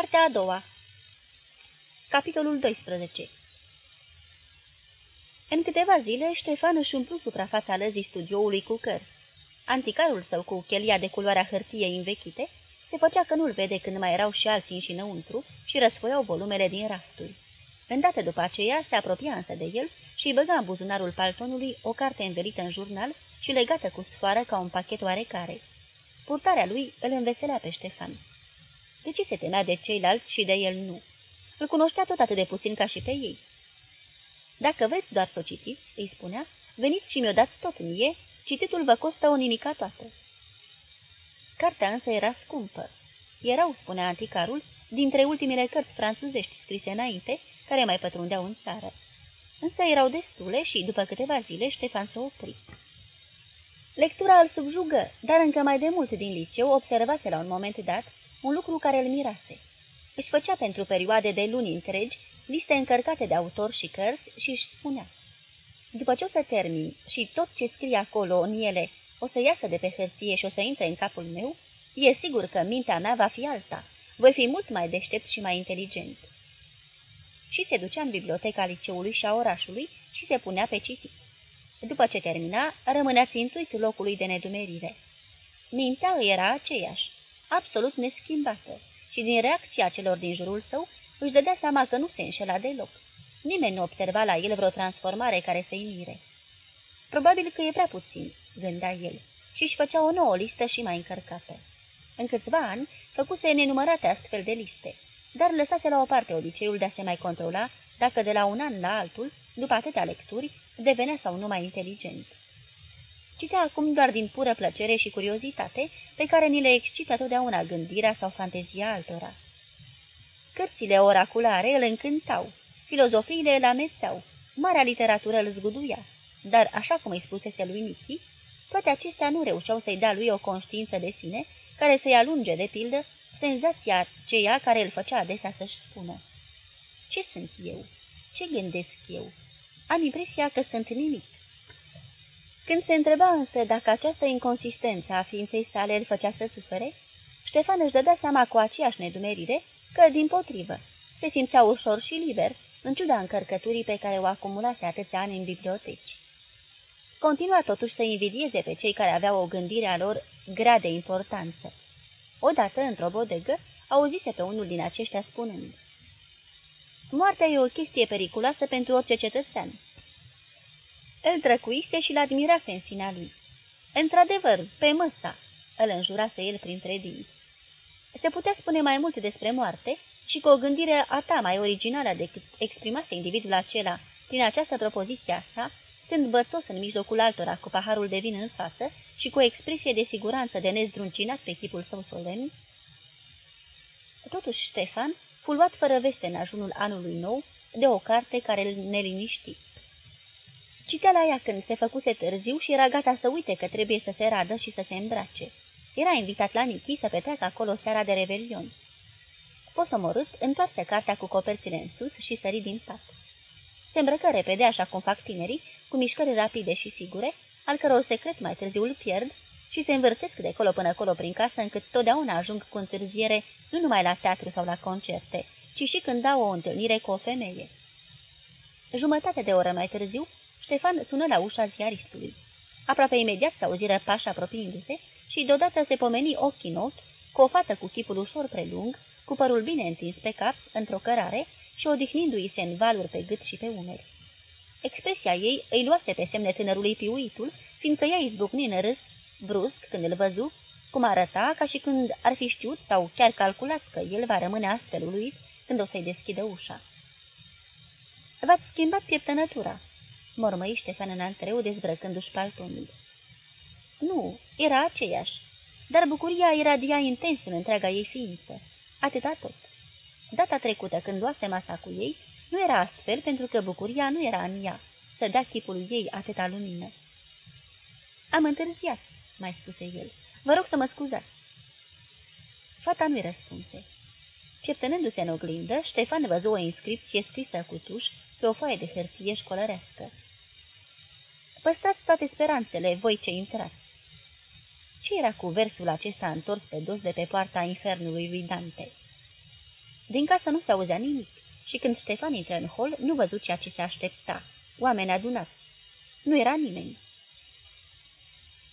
Partea a doua Capitolul 12 În câteva zile, Ștefan își umplu suprafața lăzii studioului cu cărți. Anticarul său cu chelia de culoarea hârtiei învechite se făcea că nu-l vede când mai erau și alții și înăuntru și răsfoiau volumele din rafturi. Îndată după aceea se apropia însă de el și îi băga în buzunarul paltonului o carte învelită în jurnal și legată cu sfoară ca un pachet oarecare. Purtarea lui îl înveselea pe Ștefan. De ce se temea de ceilalți și de el nu? Îl cunoștea tot atât de puțin ca și pe ei. Dacă vreți doar să o citiți, îi spunea, veniți și mi-o dați tot mie, cititul vă costă o nimica toată. Cartea însă era scumpă. Erau, spunea anticarul, dintre ultimele cărți franțuzești scrise înainte, care mai pătrundeau în țară. Însă erau destule și, după câteva zile, Ștefan s-a oprit. Lectura îl subjugă, dar încă mai de mult din liceu observase la un moment dat un lucru care îl mirase. Își făcea pentru perioade de luni întregi liste încărcate de autori și cărți și își spunea După ce o să termin și tot ce scrie acolo în ele o să iasă de pe hârtie și o să intre în capul meu, e sigur că mintea mea va fi alta. Voi fi mult mai deștept și mai inteligent. Și se ducea în biblioteca liceului și a orașului și se punea pe citit. După ce termina, rămânea țintuit locului de nedumerire. Mintea îi era aceeași, absolut neschimbată, și din reacția celor din jurul său își dădea seama că nu se înșela deloc. Nimeni nu observa la el vreo transformare care să-i mire. Probabil că e prea puțin, gândea el, și își făcea o nouă listă și mai încărcată. În câțiva ani, făcuse nenumărate astfel de liste, dar lăsase la o parte obiceiul de a se mai controla dacă de la un an la altul, după atâtea lecturi, devenea sau nu mai inteligent. Citea acum doar din pură plăcere și curiozitate, pe care ni le excită totdeauna gândirea sau fantezia altora. Cărțile oraculare îl încântau, filozofiile îl amețeau, marea literatură îl zguduia, dar, așa cum îi spusese lui Nichi, toate acestea nu reușeau să-i dea lui o conștiință de sine, care să-i alunge, de pildă, senzația aceea care îl făcea adesea să-și spună. Ce sunt eu? Ce gândesc eu? Am impresia că sunt nimic. Când se întreba însă dacă această inconsistență a ființei sale îl făcea să sufere, Ștefan își dădea seama cu aceeași nedumerire că, din potrivă, se simțea ușor și liber, în ciuda încărcăturii pe care o acumulase atâția ani în biblioteci. Continua totuși să invidieze pe cei care aveau o gândire a lor grea de importanță. Odată, într-o bodegă, auzise pe unul din aceștia spunând Moartea e o chestie periculoasă pentru orice cetățean. Îl drăcuise și-l admirase în sinea lui. Într-adevăr, pe măsa, îl înjurase el printre dinți. Se putea spune mai mult despre moarte și cu o gândire a ta mai originală decât exprimase individul acela prin această propoziție a sa, stând bățos în mijlocul altora cu paharul de vin în față și cu o expresie de siguranță de nezdruncinat pe chipul său solemn. Totuși Ștefan fu luat fără veste în ajunul anului nou de o carte care îl neliniști. Citea la ea când se făcuse târziu și era gata să uite că trebuie să se radă și să se îmbrace. Era invitat la Nichi să petreacă acolo seara de revelion. Posomorât, întoarse cartea cu coperțile în sus și sări din pat. Se îmbrăcă repede, așa cum fac tinerii, cu mișcări rapide și sigure, al căror secret mai târziu îl pierd, și se învârtesc de colo până colo prin casă, încât totdeauna ajung cu întârziere nu numai la teatru sau la concerte, ci și când dau o întâlnire cu o femeie. Jumătate de oră mai târziu, Ștefan sună la ușa ziaristului. Aproape imediat se auziră pași apropiindu-se și deodată se pomeni ochii not cu o fată cu chipul ușor prelung, cu părul bine întins pe cap, într-o cărare și odihnindu-i se în valuri pe gât și pe umeri. Expresia ei îi luase pe semne tânărului piuitul, fiindcă ea izbucni în râs, brusc, când îl văzu, cum arăta, ca și când ar fi știut sau chiar calculat că el va rămâne astfel uluit când o să-i deschidă ușa. V-ați schimbat pieptănătura, mormăi Ștefan în antreu dezbrăcându-și paltonul. Nu, era aceeași, dar bucuria iradia intens în întreaga ei ființă. Atâta tot. Data trecută, când luase masa cu ei, nu era astfel pentru că bucuria nu era în ea, să dea chipul ei atâta lumină. Am întârziat, mai spuse el. Vă rog să mă scuzați. Fata nu-i răspunse. Ceptănându-se în oglindă, Ștefan văzu o inscripție scrisă cu tuș pe o foaie de hârtie școlărească. Păstrați toate speranțele, voi ce intrați. Ce era cu versul acesta întors pe dos de pe poarta infernului lui Dante? Din casă nu se auzea nimic și când Ștefan intră în hol, nu văzut ceea ce se aștepta. Oameni adunați. Nu era nimeni.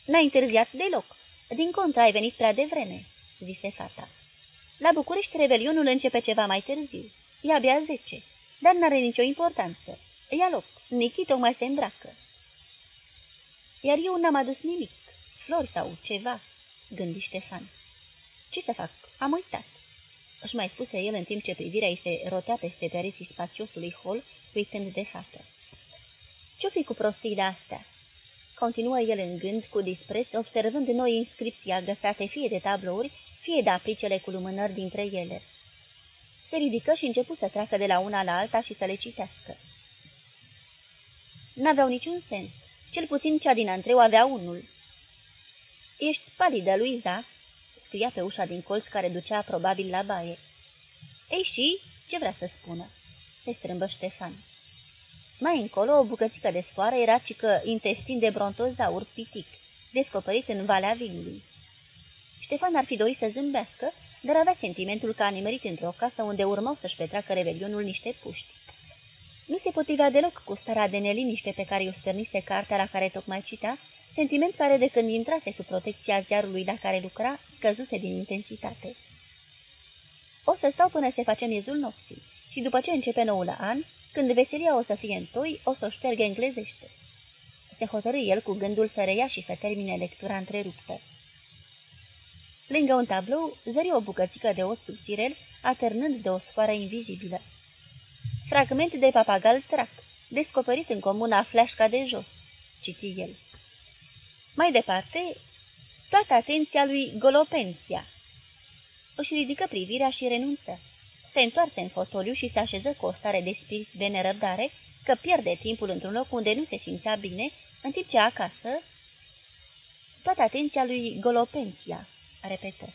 N-ai întârziat deloc. Din contră, ai venit prea devreme, zise fata. La București, revelionul începe ceva mai târziu. E abia zece, dar n-are nicio importanță. Ia loc, Nichi tocmai se îmbracă. Iar eu n-am adus nimic, flori sau ceva, gândi Ștefan. Ce să fac? Am uitat. Își mai spuse el în timp ce privirea îi se rotea peste pereții spațiosului hol, uitând de fată. Ce-o fi cu prostiile astea? Continuă el în gând cu dispreț, observând noi inscripții agăsate fie de tablouri, fie de apricele cu lumânări dintre ele. Se ridică și început să treacă de la una la alta și să le citească. N-aveau niciun sens. Cel puțin cea din antreu avea unul. Ești palidă, Luiza?" scria pe ușa din colț care ducea probabil la baie. Ei și, ce vrea să spună?" se strâmbă Ștefan. Mai încolo, o bucățică de sfoară era cică intestin de brontozaur pitic, descoperit în Valea Vinului. Ștefan ar fi dorit să zâmbească, dar avea sentimentul că a nimerit într-o casă unde urmau să-și petreacă revelionul niște puști. Nu se potrivea deloc cu starea de neliniște pe care i-o stârnise cartea la care tocmai cita, sentiment care de când intrase sub protecția ziarului la care lucra, scăzuse din intensitate. O să stau până se face miezul nopții și după ce începe noul an, când veselia o să fie întoi, o să o șterge englezește. Se hotărâ el cu gândul să reia și să termine lectura întreruptă. Lângă un tablou zări o bucățică de os subțirel, atârnând de o sfoară invizibilă. Fragment de papagal trac, descoperit în comuna Fleașca de jos, citi el. Mai departe, toată atenția lui Golopenția. Își ridică privirea și renunță. Se întoarse în fotoliu și se așeză cu o stare de spirit de nerăbdare, că pierde timpul într-un loc unde nu se simțea bine, în timp ce acasă... Toată atenția lui Golopenția, repetă.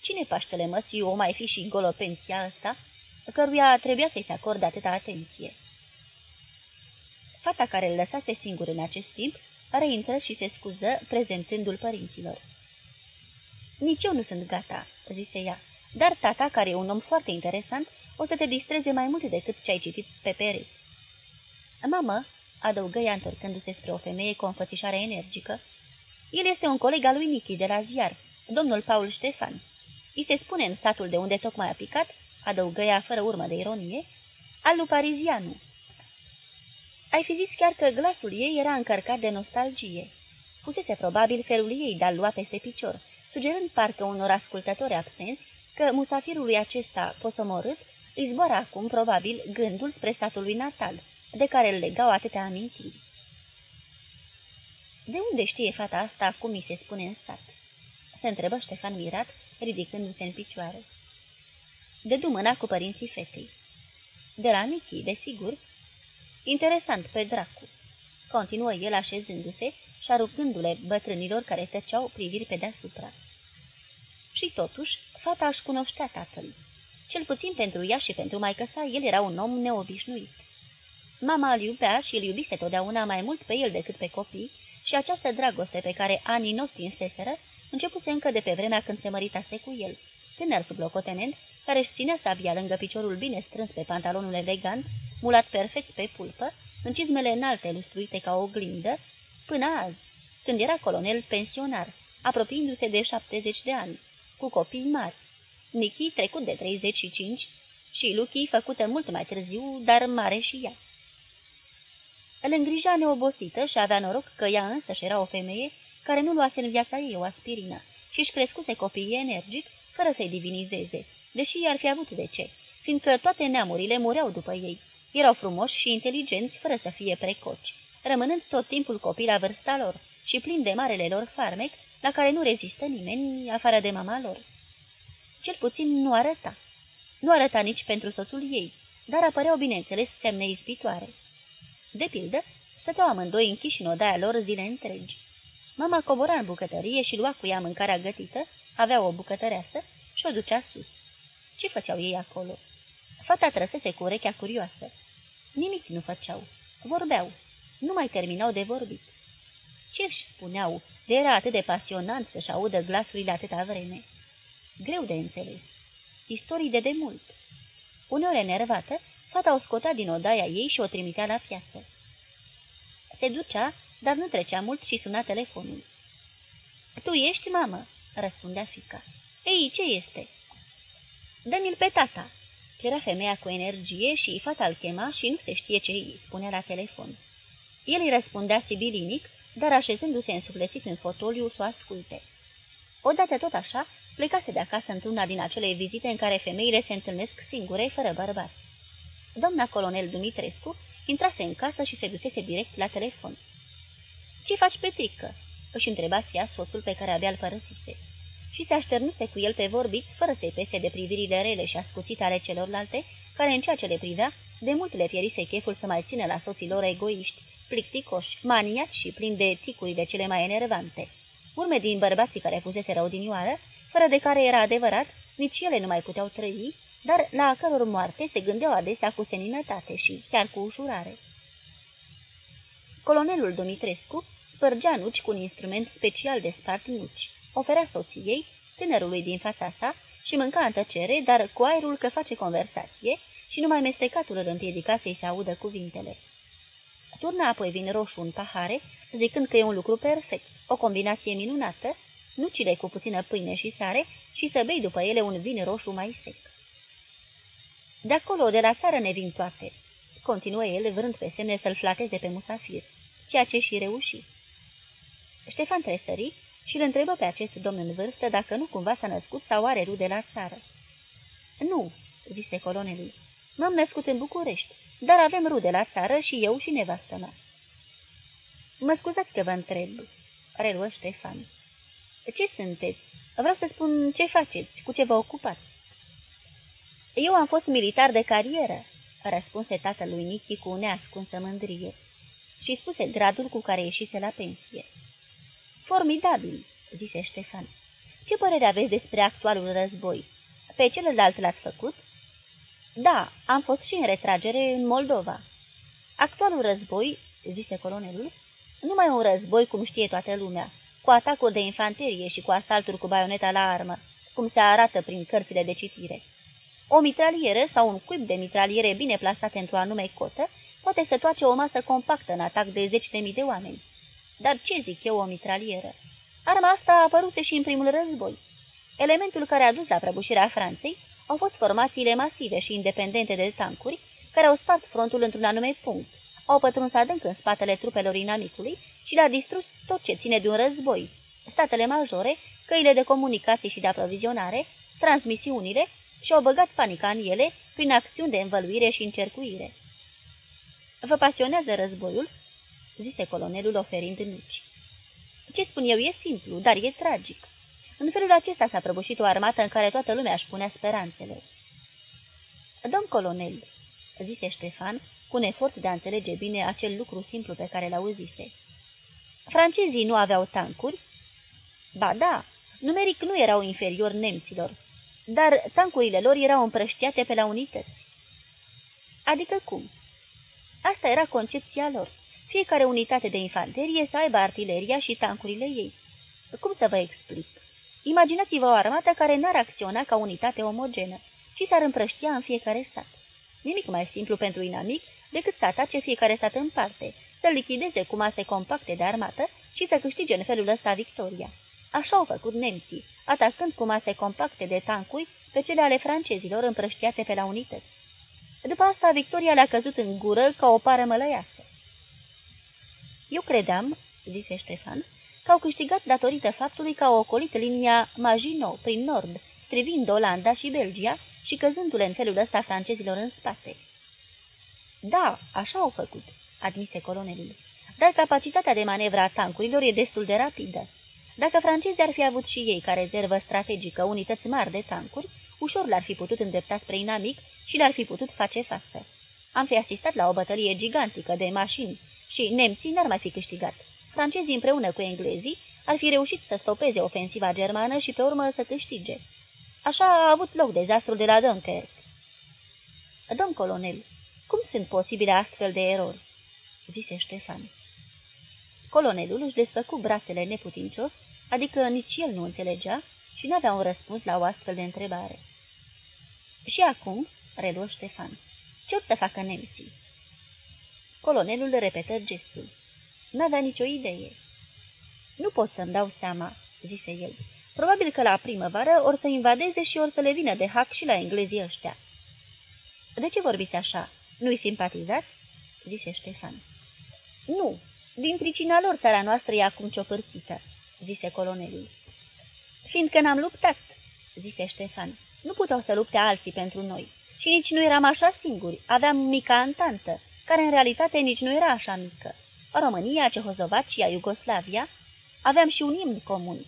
Cine Paștele măsiu o mai fi și Golopenția ăsta, căruia trebuia să-i se acorde atâta atenție? Fata care îl lăsase singur în acest timp, reintră și se scuză, prezentându-l părinților. Nici eu nu sunt gata," zise ea, dar tata, care e un om foarte interesant, o să te distreze mai mult decât ce ai citit pe pereți. Mamă, adăugă ea întorcându-se spre o femeie cu o înfățișare energică, el este un coleg al lui Nichi de la ziar, domnul Paul Ștefan. I se spune în satul de unde tocmai a picat, adăugă ea fără urmă de ironie, al lui Parizianu. Ai fi zis chiar că glasul ei era încărcat de nostalgie. Fusese probabil felul ei de a lua peste picior, sugerând parcă unor ascultători absenți că musafirului acesta posomorât îi zboară acum, probabil, gândul spre satul lui natal, de care îl legau atâtea amintiri. De unde știe fata asta cum mi se spune în sat? Se întrebă Ștefan mirat, ridicându-se în picioare. Dădu mâna cu părinții fetei. De la Michi, desigur. Interesant, pe dracu. Continuă el așezându-se și aruncându-le bătrânilor care tăceau priviri pe deasupra. Și totuși, fata își cunoștea tatăl. Cel puțin pentru ea și pentru maică sa, el era un om neobișnuit. Mama îl iubea și îl iubise totdeauna mai mult pe el decât pe copii și această dragoste pe care anii nu stinseseră începuse încă de pe vremea când se măritase cu el, tânăr sublocotenent, care își ținea sabia lângă piciorul bine strâns pe pantalonul elegant, mulat perfect pe pulpă, în cizmele înalte lustruite ca o oglindă, până azi, când era colonel pensionar, apropiindu-se de 70 de ani cu copii mari. Nichi trecut de 35 și Luchi făcută mult mai târziu, dar mare și ea. Îl îngrija neobosită și avea noroc că ea însăși era o femeie care nu luase în viața ei o aspirină și își crescuse copiii energic, fără să-i divinizeze, deși i-ar fi avut de ce, fiindcă toate neamurile mureau după ei. Erau frumoși și inteligenți, fără să fie precoci, rămânând tot timpul copii la vârsta lor și plin de marele lor farmec, la care nu rezistă nimeni afară de mama lor. Cel puțin nu arăta. Nu arăta nici pentru soțul ei, dar apăreau, bineînțeles, semne ispitoare. De pildă, stăteau amândoi închiși în odaia lor zile întregi. Mama cobora în bucătărie și lua cu ea mâncarea gătită, avea o bucătăreasă și o ducea sus. Ce făceau ei acolo? Fata trăsese cu urechea curioasă. Nimic nu făceau. Vorbeau. Nu mai terminau de vorbit. Ce își spuneau? De era atât de pasionant să-și audă glasurile atâta vreme. Greu de înțeles. Istorii de demult. Uneori enervată, fata o scotea din odaia ei și o trimitea la piață. Se ducea, dar nu trecea mult și suna telefonul. Tu ești, mamă?" răspundea fica. Ei, ce este?" Dă-mi-l pe tata!" cerea femeia cu energie și fata îl chema și nu se știe ce îi spunea la telefon. El îi răspundea sibilinic, dar așezându-se însuflețit în fotoliu să o asculte. Odată tot așa, plecase de acasă într-una din acele vizite în care femeile se întâlnesc singure, fără bărbați. Doamna colonel Dumitrescu intrase în casă și se dusese direct la telefon. Ce faci, Petrică?" își întreba ea soțul pe care abia îl părăsise. Și se așternuse cu el pe vorbit, fără să-i pese de privirile rele și ascuțite ale celorlalte, care în ceea ce le privea, de mult le pierise cheful să mai țină la soții lor egoiști, plicticoși, maniaci și plini de ticurile cele mai enervante. Urme din bărbații care fusese odinioară, fără de care era adevărat, nici ele nu mai puteau trăi, dar la a căror moarte se gândeau adesea cu seninătate și chiar cu ușurare. Colonelul Dumitrescu spărgea nuci cu un instrument special de spart nuci, oferea soției, tânărului din fața sa, și mânca în tăcere, dar cu aerul că face conversație și numai mestecatul îl împiedica să-i se audă cuvintele. Turna apoi vin roșu în pahare, zicând că e un lucru perfect, o combinație minunată, nucile cu puțină pâine și sare și să bei după ele un vin roșu mai sec. De acolo, de la țară ne vin toate, continuă el, vrând pe semne să-l flateze pe musafir, ceea ce și reuși. Ștefan tresări și îl întrebă pe acest domn în vârstă dacă nu cumva s-a născut sau are rude la țară. Nu, zise colonelul, m-am născut în București, dar avem rude la țară și eu și nevastă mea. Mă scuzați că vă întreb, reluă Ștefan. Ce sunteți? Vreau să spun ce faceți, cu ce vă ocupați. Eu am fost militar de carieră, răspunse tatălui Nichi cu neascunsă mândrie și spuse gradul cu care ieșise la pensie. Formidabil, zise Ștefan. Ce părere aveți despre actualul război? Pe celălalt l-ați făcut? Da, am fost și în retragere în Moldova. Actualul război, zise colonelul, nu mai un război cum știe toată lumea, cu atacuri de infanterie și cu asalturi cu baioneta la armă, cum se arată prin cărțile de citire. O mitralieră sau un cuib de mitraliere bine plasate într-o anume cotă poate să toace o masă compactă în atac de zeci de mii de oameni. Dar ce zic eu o mitralieră? Arma asta a apărut și în primul război. Elementul care a dus la prăbușirea Franței au fost formațiile masive și independente de tancuri, care au spart frontul într-un anume punct, au pătruns adânc în spatele trupelor inamicului și le-a distrus tot ce ține de un război, statele majore, căile de comunicații și de aprovizionare, transmisiunile și au băgat panica în ele prin acțiuni de învăluire și încercuire. Vă pasionează războiul?" Zise colonelul oferind nuci. Ce spun eu e simplu, dar e tragic. În felul acesta s-a prăbușit o armată în care toată lumea își punea speranțele. Domn colonel, zise Ștefan, cu un efort de a înțelege bine acel lucru simplu pe care l-auzise. Francezii nu aveau tancuri? Ba da, numeric nu erau inferior nemților, dar tancurile lor erau împrăștiate pe la unități. Adică cum? Asta era concepția lor. Fiecare unitate de infanterie să aibă artileria și tancurile ei. Cum să vă explic? Imaginați-vă o armată care n-ar acționa ca unitate omogenă, ci s-ar împrăștia în fiecare sat. Nimic mai simplu pentru inamic decât să atace fiecare sat în parte, să lichideze cu mase compacte de armată și să câștige în felul ăsta victoria. Așa au făcut nemții, atacând cu mase compacte de tancuri pe cele ale francezilor împrăștiate pe la unități. După asta, victoria le-a căzut în gură ca o pară mălăiasă. Eu credeam, zise Ștefan, că au câștigat datorită faptului că au ocolit linia Maginot prin nord, strivind Olanda și Belgia și căzându-le în felul ăsta francezilor în spate. Da, așa au făcut, admise colonelul, dar capacitatea de manevră a tancurilor e destul de rapidă. Dacă francezii ar fi avut și ei ca rezervă strategică unități mari de tancuri, ușor l-ar fi putut îndrepta spre inamic și l-ar fi putut face față. Am fi asistat la o bătălie gigantică de mașini și nemții n-ar mai fi câștigat. Francezii împreună cu englezii ar fi reușit să stopeze ofensiva germană și pe urmă să câștige. Așa a avut loc dezastrul de la Dunkirk. Domn colonel, cum sunt posibile astfel de erori? zise Ștefan. Colonelul își desfăcu brațele neputincios, adică nici el nu înțelegea și n-avea un răspuns la o astfel de întrebare. Și acum, reluă Ștefan. Ce să facă nemții? Colonelul repetă gestul. N-avea nicio idee. Nu pot să-mi dau seama, zise el. Probabil că la primăvară or să invadeze și or să le vină de hac și la englezii ăștia. De ce vorbiți așa? Nu-i simpatizați? zise Ștefan. Nu, din pricina lor țara noastră e acum ciopărțită, zise colonelul. Fiindcă n-am luptat, zise Ștefan. Nu puteau să lupte alții pentru noi. Și nici nu eram așa singuri. Aveam mica antantă, care în realitate nici nu era așa mică. România, Cehozovacia, Iugoslavia. Aveam și un imn comun.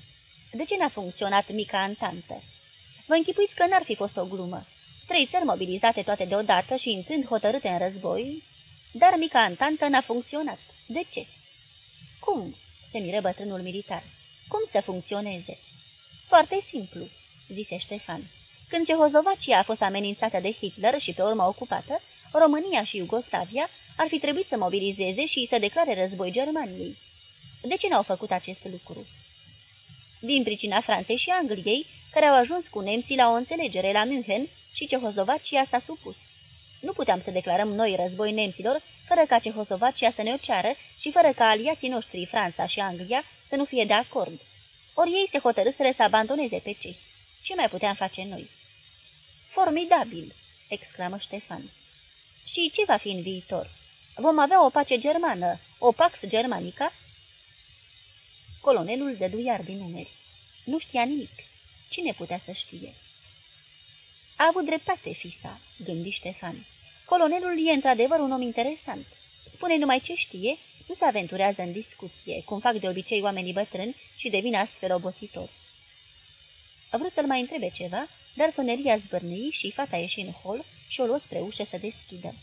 De ce n-a funcționat mica antantă? Vă închipuiți că n-ar fi fost o glumă. Trei țări mobilizate toate deodată și intrând hotărâte în război, dar mica antantă n-a funcționat. De ce? Cum? se miră bătrânul militar. Cum să funcționeze? Foarte simplu, zise Ștefan. Când Cehozovacia a fost amenințată de Hitler și pe urmă ocupată, România și Iugoslavia ar fi trebuit să mobilizeze și să declare război Germaniei. De ce n-au făcut acest lucru? Din pricina Franței și Angliei, care au ajuns cu nemții la o înțelegere la München și Cehozovacia s-a supus. Nu puteam să declarăm noi război nemților fără ca Cehozovacia să ne o ceară și fără ca aliații noștri, Franța și Anglia, să nu fie de acord. Ori ei se hotărâsără să abandoneze pe cei. Ce mai puteam face noi? Formidabil! exclamă Ștefan. Și ce va fi în viitor? Vom avea o pace germană, o pax germanica? Colonelul dădu iar din numeri. Nu știa nimic. Cine putea să știe? A avut dreptate, fisa, gândi Ștefan. Colonelul e într-adevăr un om interesant. Spune numai ce știe, nu se aventurează în discuție, cum fac de obicei oamenii bătrâni și devin astfel obositori. A vrut să-l mai întrebe ceva, dar soneria zbârnâi și fata ieși în hol și o luă spre ușă să deschidă.